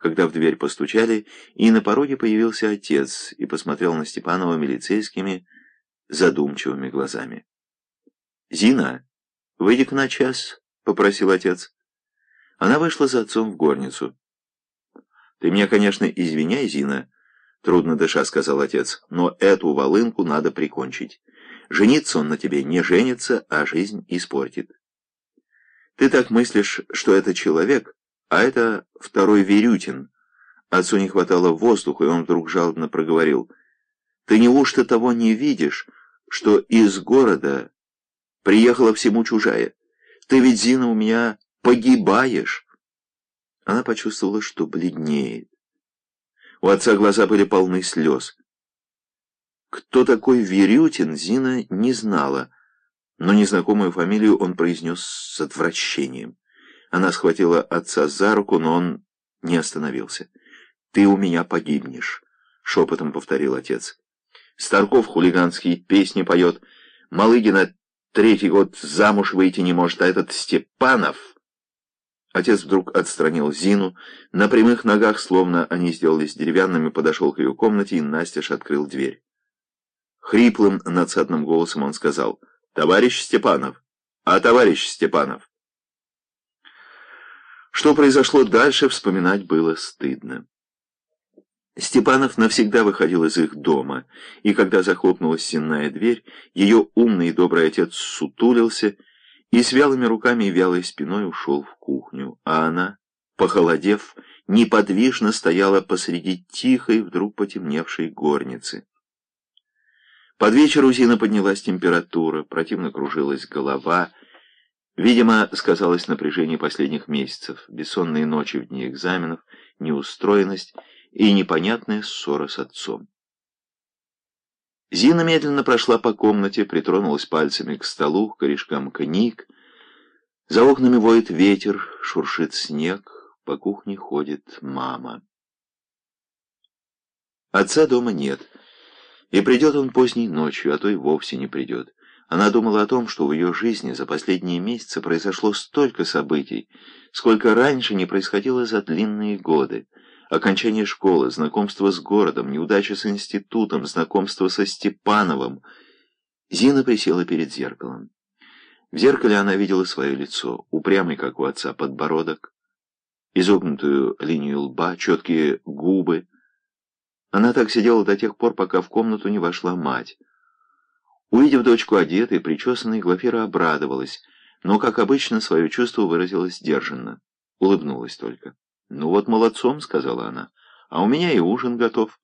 когда в дверь постучали, и на пороге появился отец и посмотрел на Степанова милицейскими задумчивыми глазами. «Зина, выйди-ка на час», — попросил отец. Она вышла за отцом в горницу. «Ты меня, конечно, извиняй, Зина», — трудно дыша сказал отец, «но эту волынку надо прикончить. Жениться он на тебе не женится, а жизнь испортит. Ты так мыслишь, что это человек, а это второй Верютин». Отцу не хватало воздуха, и он вдруг жалобно проговорил. «Ты неужто того не видишь, что из города приехала всему чужая? Ты ведь, Зина, у меня погибаешь!» Она почувствовала, что бледнеет. У отца глаза были полны слез. Кто такой Верютин, Зина не знала, но незнакомую фамилию он произнес с отвращением. Она схватила отца за руку, но он не остановился. «Ты у меня погибнешь», — шепотом повторил отец. Старков хулиганские песни поет, Малыгина третий год замуж выйти не может, а этот Степанов... Отец вдруг отстранил Зину, на прямых ногах, словно они сделались деревянными, подошел к ее комнате и настежь открыл дверь. Хриплым, надсадным голосом он сказал, «Товарищ Степанов! А товарищ Степанов!» Что произошло дальше, вспоминать было стыдно. Степанов навсегда выходил из их дома, и когда захлопнулась сенная дверь, ее умный и добрый отец сутулился и с вялыми руками и вялой спиной ушел в кухню, а она, похолодев, неподвижно стояла посреди тихой, вдруг потемневшей горницы. Под вечер у Зины поднялась температура, противно кружилась голова. Видимо, сказалось напряжение последних месяцев, бессонные ночи в дни экзаменов, неустроенность и непонятная ссора с отцом. Зина медленно прошла по комнате, притронулась пальцами к столу, к корешкам книг. За окнами воет ветер, шуршит снег, по кухне ходит мама. Отца дома нет, и придет он поздней ночью, а то и вовсе не придет. Она думала о том, что в ее жизни за последние месяцы произошло столько событий, сколько раньше не происходило за длинные годы. Окончание школы, знакомство с городом, неудача с институтом, знакомство со Степановым. Зина присела перед зеркалом. В зеркале она видела свое лицо, упрямый, как у отца, подбородок, изогнутую линию лба, четкие губы. Она так сидела до тех пор, пока в комнату не вошла мать. Увидев дочку одетой, причесанной, Глафира обрадовалась, но, как обычно, свое чувство выразила сдержанно. Улыбнулась только. «Ну вот молодцом», — сказала она, — «а у меня и ужин готов».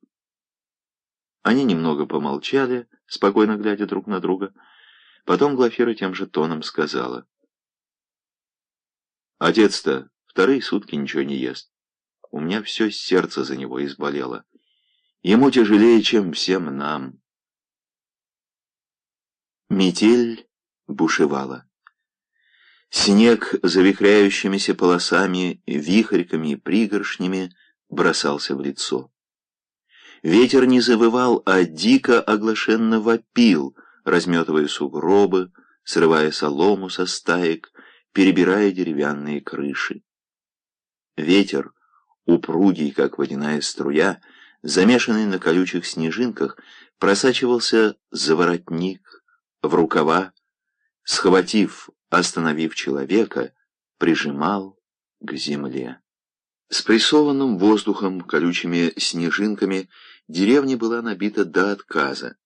Они немного помолчали, спокойно глядя друг на друга. Потом Глафира тем же тоном сказала. «Отец-то вторые сутки ничего не ест. У меня все сердце за него изболело. Ему тяжелее, чем всем нам». Метель бушевала. Снег завихряющимися полосами, вихриками и пригоршнями бросался в лицо. Ветер не завывал, а дико оглашенно вопил, разметывая сугробы, срывая солому со стаек, перебирая деревянные крыши. Ветер, упругий, как водяная струя, замешанный на колючих снежинках, просачивался за воротник, в рукава, схватив остановив человека, прижимал к земле. С прессованным воздухом, колючими снежинками деревня была набита до отказа,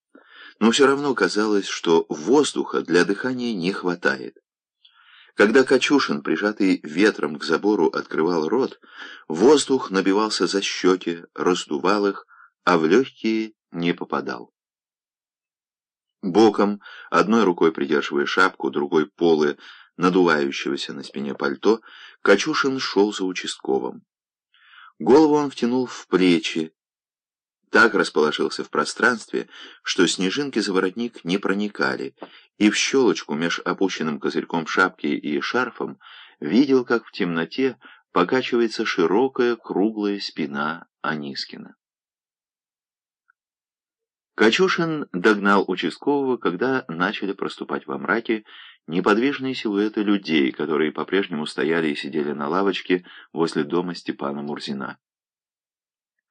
но все равно казалось, что воздуха для дыхания не хватает. Когда Качушин, прижатый ветром к забору, открывал рот, воздух набивался за щеки, раздувал их, а в легкие не попадал. Боком, одной рукой придерживая шапку, другой полы надувающегося на спине пальто, Качушин шел за участковым. Голову он втянул в плечи, так расположился в пространстве, что снежинки за воротник не проникали, и в щелочку меж опущенным козырьком шапки и шарфом видел, как в темноте покачивается широкая круглая спина Анискина. Качушин догнал участкового, когда начали проступать во мраке неподвижные силуэты людей, которые по-прежнему стояли и сидели на лавочке возле дома Степана Мурзина.